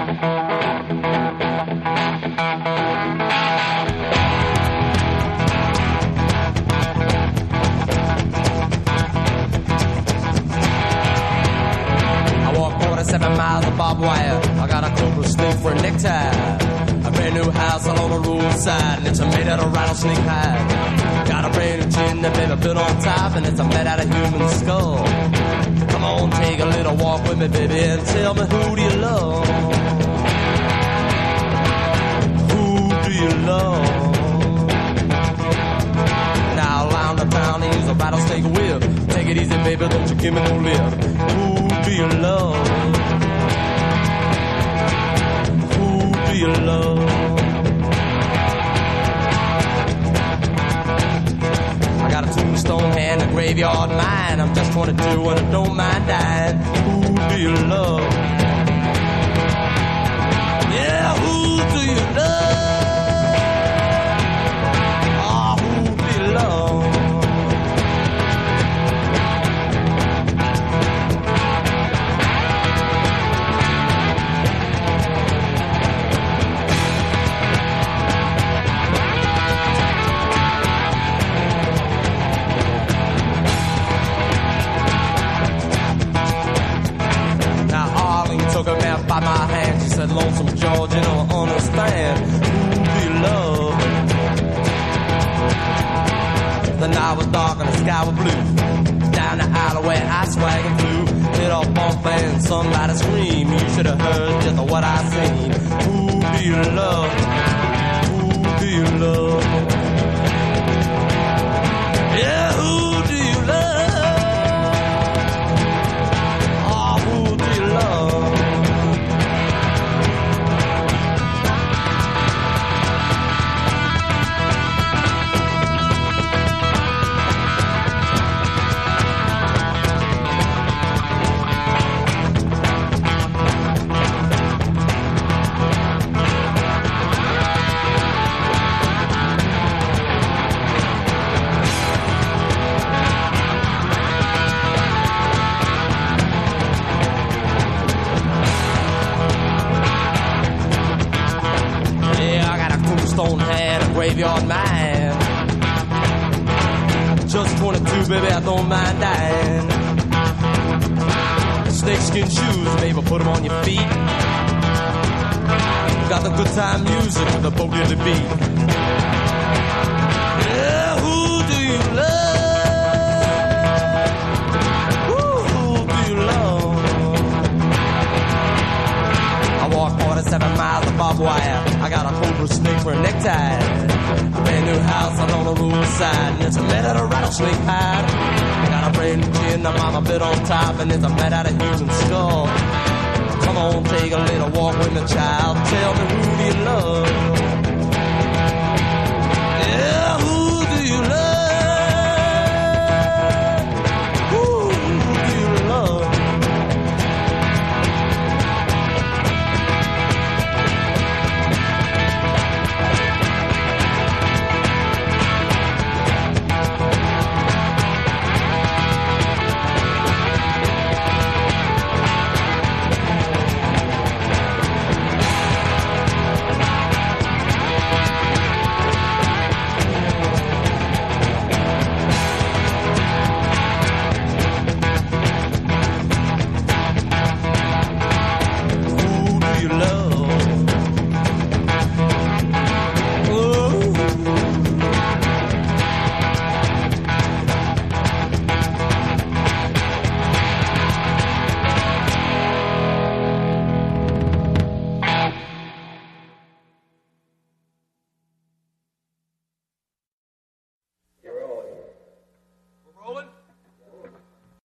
I walk 47 miles of barbed wire. I got a cobra snake for a necktie. A brand new house along the roadside, and it's made out of rattlesnake hide. Got a brand new chin that baby built on top, and it's made out of human skull. Me, baby, and tell me who do you love? Who do you love? Now around the town, use a rattlesnake whip. Take it easy, baby, don't you give me no lip. Who do you love? Who do you love? I got a tombstone and a graveyard mind. I'm just 22 and I don't mind dying. Who do you love? Yeah, who do you love? By my hand. She said, Lonesome George, you don't understand. Who you love? The night was dark and the sky was blue. Down the alleyway, I swag and flew. Hit off bump and somebody scream. You should have heard just what I seen. Who do love? Graveyard mind. Just 22, baby, I don't mind dying. Snakeskin shoes, baby, put them on your feet. Got the good time music with the boogie to beat. A cobra snake for a necktie. A brand new house out on the roadside, and it's a made out of rattlesnake hide. Got a brand new chin, a mama bit on top, and it's a made out of human skull. Come on, take a little walk with me, child. Tell me who